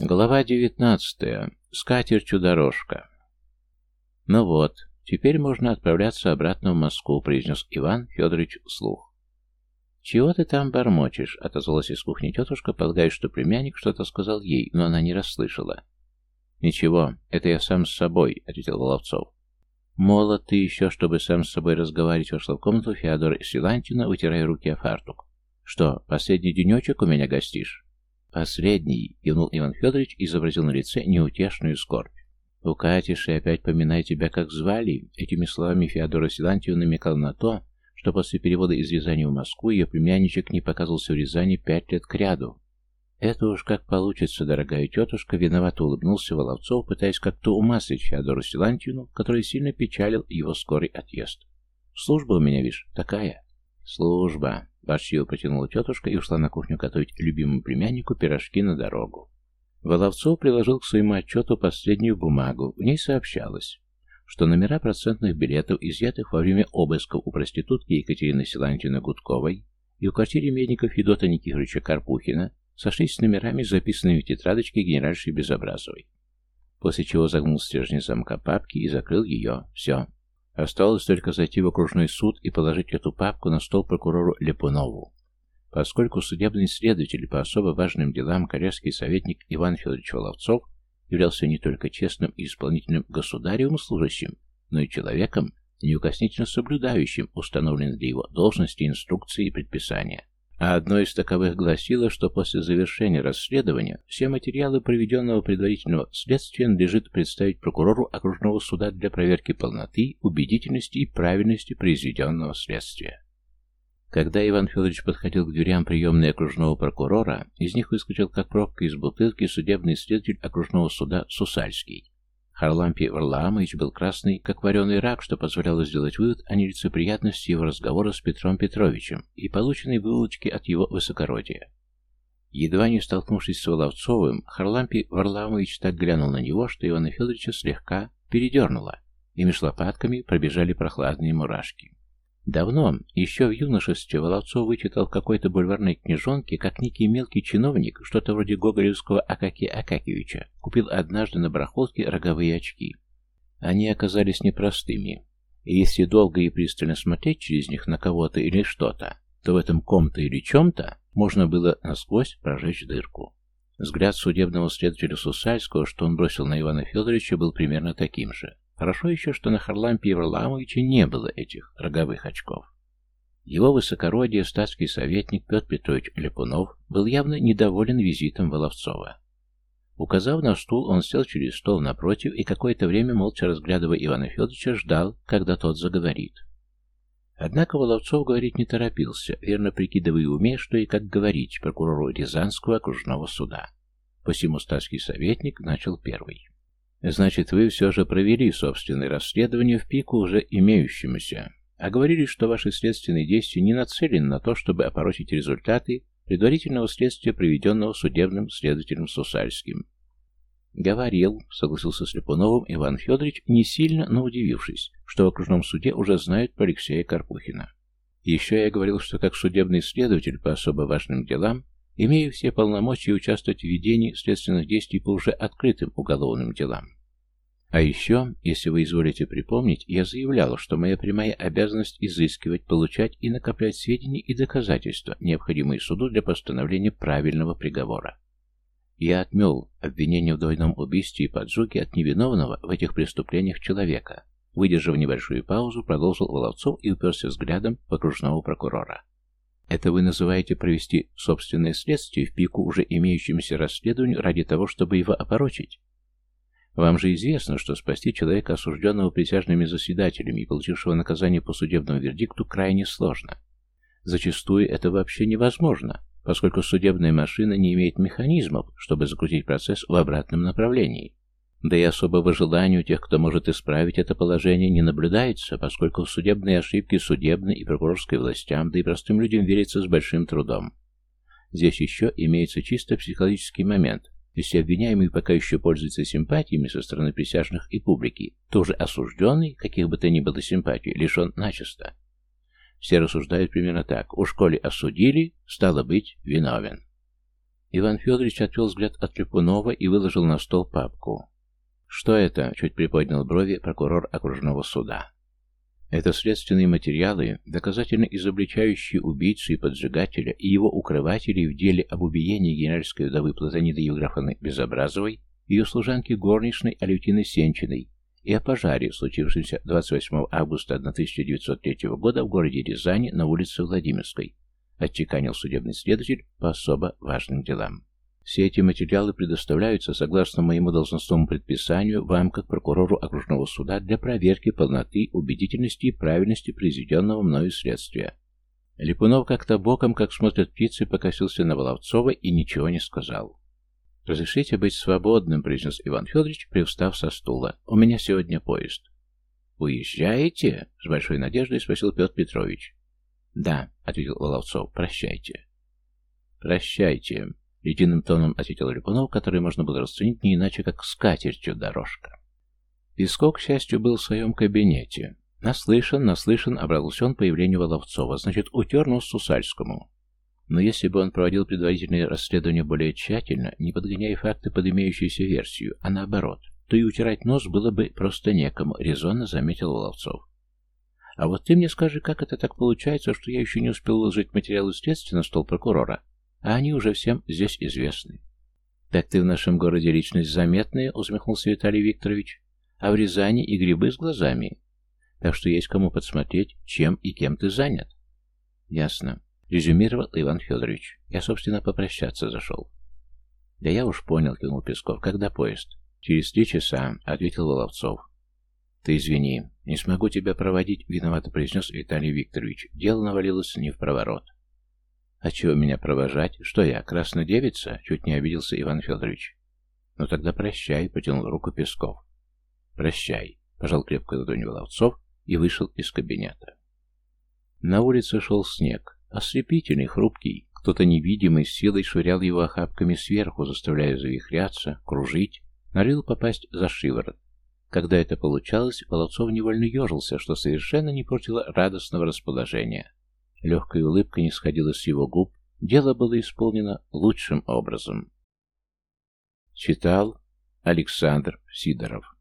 Глава девятнадцатая. Скатертью дорожка. Ну вот, теперь можно отправляться обратно в Москву, произнес Иван Федорович вслух. «Чего ты там бормочешь?» — отозвалась из кухни тетушка, полагая, что племянник что-то сказал ей, но она не расслышала. «Ничего, это я сам с собой», — ответил Воловцов. «Молод ты еще, чтобы сам с собой разговаривать», — вошла в комнату Феодора Силантина, вытирая руки о фартук. «Что, последний денечек у меня гостишь?» «Последний», — кивнул Иван Федорович и изобразил на лице неутешную скорбь. «Укатишь и опять поминай тебя, как звали». Этими словами Феодора Силантьева намекал на то, что после перевода из Рязани в Москву ее племянничек не показывался в Рязани пять лет кряду. «Это уж как получится, дорогая тетушка», — виновато улыбнулся Воловцов, пытаясь как-то умаслить Феодору Силантьевну, который сильно печалил его скорый отъезд. «Служба у меня, видишь, такая». «Служба», Ворчливо протянула тетушка и ушла на кухню готовить любимому племяннику пирожки на дорогу. Воловцов приложил к своему отчету последнюю бумагу. В ней сообщалось, что номера процентных билетов, изъятых во время обысков у проститутки Екатерины Силантьевны Гудковой и у квартире медников Федота Никифоровича Карпухина, сошлись с номерами, записанными в тетрадочке генеральши Безобразовой. После чего загнул стержни замка папки и закрыл ее. Все. Осталось только зайти в окружной суд и положить эту папку на стол прокурору Лепунову. Поскольку судебный следователь по особо важным делам, коллежский советник Иван Федорович Воловцов являлся не только честным и исполнительным государевым служащим, но и человеком, неукоснительно соблюдающим установленные для его должности, инструкции и предписания. А одно из таковых гласило, что после завершения расследования все материалы проведенного предварительного следствия надлежит представить прокурору окружного суда для проверки полноты, убедительности и правильности произведенного следствия. Когда Иван Федорович подходил к дверям приемной окружного прокурора, из них выскочил как пробка из бутылки судебный следователь окружного суда Сусальский. Харлампий Варлаамович был красный, как вареный рак, что позволяло сделать вывод о нелицеприятности его разговора с Петром Петровичем и полученной выволочки от его высокородия. Едва не столкнувшись с Воловцовым, Харлампий Варламович так глянул на него, что Ивана Федоровича слегка передернуло, и меж лопатками пробежали прохладные мурашки. Давно, еще в юношестве, Воловцов вычитал в какой-то бульварной книжонке, как некий мелкий чиновник, что-то вроде гоголевского Акакия Акакевича, купил однажды на барахолке роговые очки. Они оказались непростыми, и если долго и пристально смотреть через них на кого-то или что-то, то в этом ком-то или чем-то можно было насквозь прожечь дырку. Взгляд судебного следователя Сусальского, что он бросил на Ивана Федоровича, был примерно таким же. Хорошо еще, что на Харлампе Варламовиче не было этих роговых очков. Его высокородие, статский советник Петр Петрович Лепунов, был явно недоволен визитом Воловцова. Указав на стул, он сел через стол напротив и какое-то время, молча разглядывая Ивана Федоровича, ждал, когда тот заговорит. Однако Воловцов говорить не торопился, верно прикидывая в уме, что и как говорить прокурору Рязанского окружного суда. Посему статский советник начал первый. Значит, вы все же провели собственное расследование в пику уже имеющемуся, а говорили, что ваши следственные действия не нацелены на то, чтобы опорочить результаты предварительного следствия, проведенного судебным следователем Сусальским. «Говорил», — согласился с Липуновым Иван Федорович, не сильно, но удивившись, что в окружном суде уже знают про Алексея Карпухина. Еще я говорил, что как судебный следователь по особо важным делам имею все полномочия участвовать в ведении следственных действий по уже открытым уголовным делам. А еще, если вы изволите припомнить, я заявлял, что моя прямая обязанность изыскивать, получать и накоплять сведения и доказательства, необходимые суду для постановления правильного приговора. Я отмел обвинение в двойном убийстве и поджоге от невиновного в этих преступлениях человека. Выдержав небольшую паузу, продолжил Воловцов и уперся взглядом в окружного прокурора. Это вы называете провести собственное следствие в пику уже имеющемуся расследованию ради того, чтобы его опорочить? Вам же известно, что спасти человека, осужденного присяжными заседателями и получившего наказание по судебному вердикту, крайне сложно. Зачастую это вообще невозможно, поскольку судебная машина не имеет механизмов, чтобы закрутить процесс в обратном направлении. Да и особого желания у тех, кто может исправить это положение, не наблюдается, поскольку судебные ошибки судебной и прокурорской властям, да и простым людям верится с большим трудом. Здесь еще имеется чисто психологический момент. Если обвиняемый пока еще пользуется симпатиями со стороны присяжных и публики, то уже осужденный, каких бы то ни было симпатий, лишен начисто. Все рассуждают примерно так. У школе осудили, стало быть, виновен. Иван Федорович отвел взгляд от Липунова и выложил на стол папку. «Что это?» — чуть приподнял брови прокурор окружного суда. Это следственные материалы, доказательно изобличающие убийцу и поджигателя и его укрывателей в деле об убиении генеральской вдовы Платониды Евграфовны Безобразовой, ее служанки горничной Алевтины Сенчиной и о пожаре, случившемся 28 августа 1903 года в городе Рязани на улице Владимирской, отчеканил судебный следователь по особо важным делам. Все эти материалы предоставляются, согласно моему должностному предписанию, вам, как прокурору окружного суда, для проверки полноты, убедительности и правильности произведенного мною следствия. Липунов как-то боком, как смотрят птицы, покосился на Воловцова и ничего не сказал. «Разрешите быть свободным», — произнес Иван Федорович, привстав со стула. «У меня сегодня поезд». «Уезжаете?» — с большой надеждой спросил Петр Петрович. «Да», — ответил Воловцов, — «прощайте». «Прощайте», — ледяным тоном ответил Рябунов, который можно было расценить не иначе, как скатертью дорожка. Песков, к счастью, был в своем кабинете. Наслышан, наслышан, обрадовался он появлению Воловцова, значит, утер нос Сусальскому. Но если бы он проводил предварительное расследование более тщательно, не подгоняя факты под имеющуюся версию, а наоборот, то и утирать нос было бы просто некому, резонно заметил Воловцов. А вот ты мне скажи, как это так получается, что я еще не успел выложить материалы следствия на стол прокурора, а они уже всем здесь известны. Так ты в нашем городе личность заметная, усмехнулся Виталий Викторович, а в Рязани и грибы с глазами. Так что есть кому подсмотреть, чем и кем ты занят. Ясно. Резюмировал Иван Федорович. Я, собственно, попрощаться зашел. Да я уж понял, кивнул Песков. Когда поезд? Через три часа, ответил Воловцов. «Ты извини, не смогу тебя проводить», — виновато произнес Виталий Викторович. Дело навалилось не в проворот. «А чего меня провожать? Что я, красная девица?» — чуть не обиделся Иван Федорович. «Ну тогда прощай», — потянул руку Песков. «Прощай», — пожал крепко ладонь Воловцов и вышел из кабинета. На улице шел снег, ослепительный, хрупкий. Кто-то невидимый силой швырял его охапками сверху, заставляя завихряться, кружить, налил попасть за шиворот. Когда это получалось, Воловцов невольно ежился, что совершенно не портило радостного расположения. Легкая улыбка не сходила с его губ, дело было исполнено лучшим образом. Читал Александр Сидоров